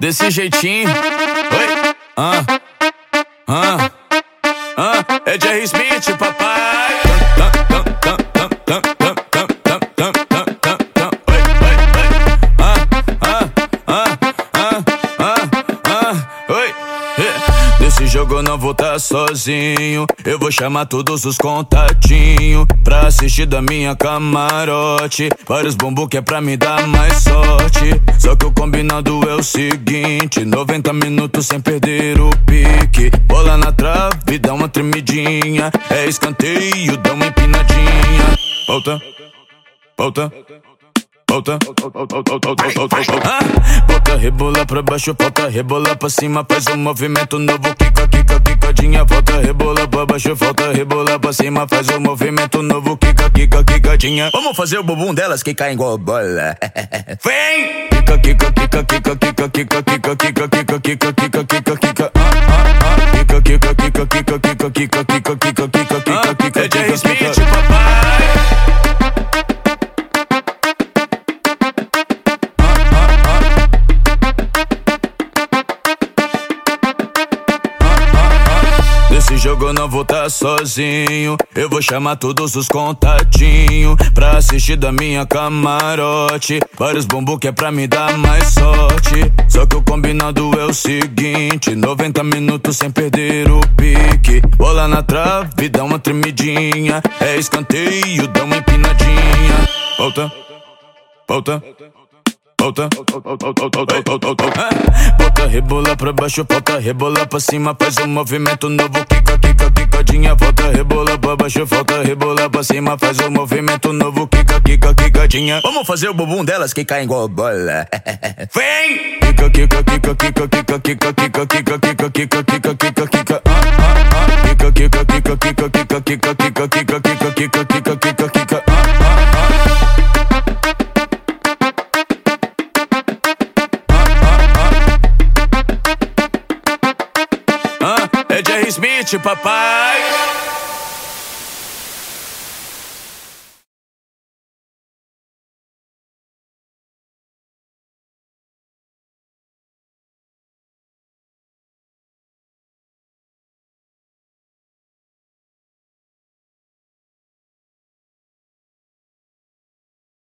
desse jeitinho. Oi, ah, ah, ah, é Jerry Smith, papai. Nesse jogo não vou tá sozinho. Eu vou chamar todos os contatinhos pra assistir da minha camarote. Vários bumbum que é pra me dar mais sorte. Só que o combinado seguinte: 90 minutos sem perder o pique. Bola na trave, dá uma tremidinha. É escanteio, dá uma empinadinha. Volta, volta. Volta, Bota rebola pra baixo, volta rebola pra cima, faz um movimento novo, quica, quica, quicadinha. Cima, faz um movimento novo, quica, quica, quicadinha. Vamos fazer o bumbum delas que caem igual bola. Vem! Quica, quica, quica, quica, quica, quica, quica, quica, quica, quica, quica, quica, quica. Quica, quica, quica, quica, quica, quica, quica, quica, quica, quica, quica. É Jerry Smith, papai. Eu não vou tá sozinho. Eu vou chamar todos os contatinhos pra assistir da minha camarote. Vários bumbum que é pra me dar mais sorte. Só que o combinado é o seguinte: 90 minutos sem perder o pique. Bola na trave, dá uma tremidinha. É escanteio, dá uma empinadinha. Volta, volta. Volta, Bota rebola pra baixo, volta rebola pra cima, faz um movimento novo, quica, quica, quicadinha. Volta rebola pra baixo, volta rebola pra cima, faz um movimento novo, quica, quica, quicadinha. Vamos fazer o bumbum delas que caem igual bola. Vem! Quica, quica, quica, quica, quica, quica, quica, quica, quica, quica, quica, quica, quica. Quica, quica, quica, quica, quica, quica, quica, quica, quica, quica, quica, quica, quica. noite, papai.